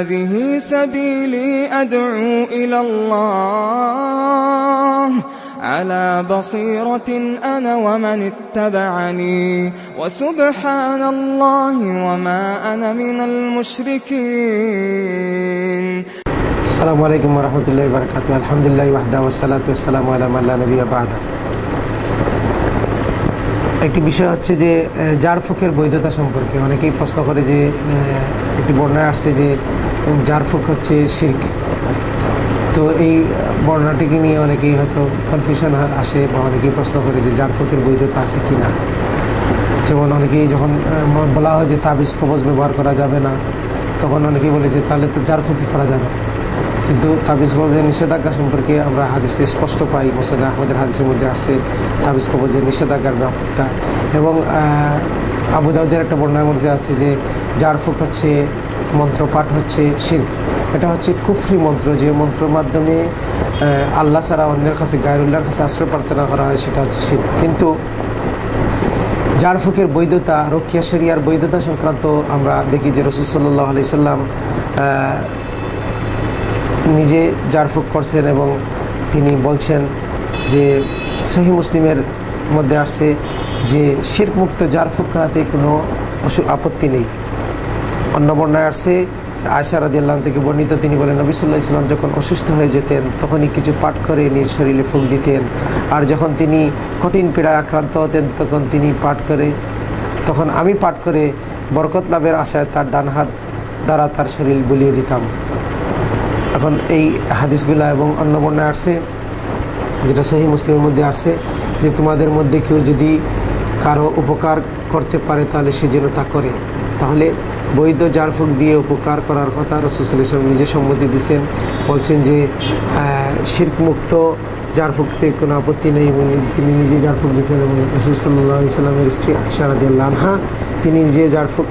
هذه سبيلي أدعو إلى الله على بصيرة أنا ومن اتبعني وسبحان الله وما أنا من المشركين আসসালামু আলাইকুম রহমতুল্লাহ বরকাত আলহামদুলিল্লাহ ওয়াহদা ওসালাত ওসালাম আলাম আল্লাহ নবী বাদা একটি বিষয় হচ্ছে যে আহ, জারফুকের বৈধতা সম্পর্কে অনেকেই প্রশ্ন করে যে আহ, একটি বর্ণায় আসছে যে জারফুক হচ্ছে শির্ক। তো এই বর্ণাটিকে নিয়ে অনেকেই হয়তো কনফিউশন আসে বা অনেকেই প্রশ্ন করে যে জারফুকের বৈধতা আছে কি না যেমন অনেকেই যখন বলা হয় যে তাবিজ কবজ ব্যবহার করা যাবে না তখন অনেকেই বলে যে তাহলে তো জারফুকি করা যাবে। কিন্তু তাবিজ কবজের নিষেধাজ্ঞা সম্পর্কে আমরা হাদিসে স্পষ্ট পাই মোসাদ আহমদের হাদিসের মধ্যে আসছে তাবিজ কবজের নিষেধাজ্ঞার ব্যাপারটা। এবং আহ, আবু দাউদের একটা বর্ণার মধ্যে আছে যে জারফুক হচ্ছে মন্ত্র পাঠ হচ্ছে শির্ক। এটা হচ্ছে কুফরি মন্ত্র, যে মন্ত্রের মাধ্যমে আল্লাহ ছাড়া অন্যের কাছে, গায়রুল্লাহর কাছে আশ্রয় প্রার্থনা করা হয়, সেটা হচ্ছে শির্ক। কিন্তু জারফুকের বৈধতা রক্ষিয়া শরিয়ার বৈধতা সংক্রান্ত আমরা দেখি যে রসুল সাল্লাহ আলি সাল্লাম নিজে জারফুক করছেন এবং তিনি বলছেন যে, সহি মুসলিমের মধ্যে আসছে যে, শির্ক মুক্ত জারফুক করাতে কোনো আপত্তি নেই। অন্য বর্ণায় আসছে আয়সা রাদি আল্লাহ থেকে বর্ণিত, তিনি বলেন নবিসুল্লাহ ইসলাম যখন অসুস্থ হয়ে যেতেন, তখনই কিছু পাঠ করে নিজ শরীরে ফুক দিতেন। আর যখন তিনি কঠিন পীড়ায় আক্রান্ত হতেন, তখন তিনি পাঠ করে, তখন আমি পাঠ করে বরকত লাভের আশায় তার ডান হাত দ্বারা তার শরীর বুলিয়ে দিতাম। এখন এই হাদিসগুলা এবং অন্য বর্ণায় আসছে যেটা সহি মুসলিমের মধ্যে আসছে যে তোমাদের মধ্যে কেউ যদি কারও উপকার করতে পারে, তাহলে সে যেন তা করে। তাহলে বৈধ জারফুক দিয়ে উপকার করার কথা রসুল ইসলাম নিজে সম্মতি দিচ্ছেন বলছেন যে শির্ক মুক্ত জারফুকতে কোনো আপত্তি নেই এবং তিনি নিজে জারফুক দিয়েছেন এবং রসুল সাল্লাহ ইসলামের স্ত্রী আশারাদ আনহা, তিনি নিজে জারফুক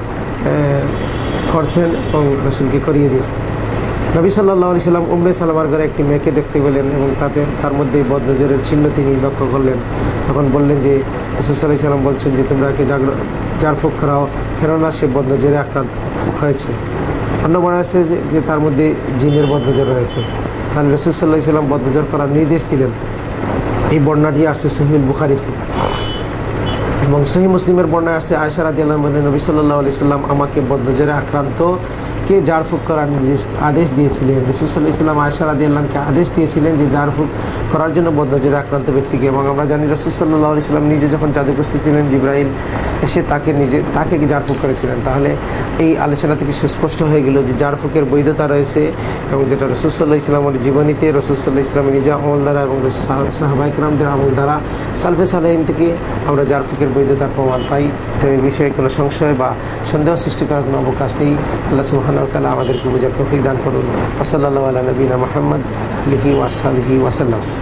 করছেন এবং রসুলকে করিয়ে দিয়েছেন। নবী সাল্লাহ আলি সাল্লাম উমরে সালামার ঘরে একটি মেয়েকে দেখতে পেলেন এবং তাতে, তার মধ্যে বদনজরের চিহ্ন তিনি লক্ষ্য করলেন। তখন বললেন যে রসুল্লাহ সাল্লাম বলছেন যে, তোমরা একে জাগর জারফুক করাও কেননা সে বদনজরে আক্রান্ত হয়েছে। অন্য মনে আছে যে তার মধ্যে জিনের বদনজর রয়েছে। তাহলে রসুল্লাহ সাল্লাম বদনজর করার নির্দেশ দিলেন। এই বর্ণাটি আসছে সহিউল বুখারিতে। এবং সহি মুসলিমের বর্ণায় আসছে আয়সা রাজি আল্লাহ নবী সাল্লাহ আলি সাল্লাম আমাকে বদ্ধজরে আক্রান্ত কে জারফুক করার নির্দেশ, আদেশ দিয়েছিলেন। রসুল্লাহ ইসলাম আয়সা রাদি আল্লাহকে আদেশ দিয়েছিলেন যে জারফুক করার জন্য বদ্ধজরে আক্রান্ত ব্যক্তিকে। এবং আমরা জানি রসুল সাল্লাহ আলি নিজে যখন জাদুগ্রস্ত ছিলেন জিব্রাহিল এসে তাকে নিজে, তাকে জারফুক করেছিলেন? তাহলে এই আলোচনা থেকে সুস্পষ্ট হয়ে গেল যে জারফুকের বৈধতা রয়েছে এবং যেটা রসুল্লাহ ইসলামের জীবনীতে রসুল্লাহ ইসলামের নিজে আমল দ্বারা এবং সাহবাইকরামদের আমল দ্বারা সালফে সালাইন থেকে আমরা জারফুকের বৈধতার প্রমাণ পাই। তো এই বিষয়ে কোনো সংশয় বা সন্দেহ সৃষ্টি করার কোনো অবকাশ নেই। আল্লাহ সুবাহান তালা আমাদেরকে বোঝার তৌফিক দান করুন ওসল্লা আল্লাহ নবীনা মোহাম্মদ আলহি ওয়াসালহি ওয়াসাল্লাম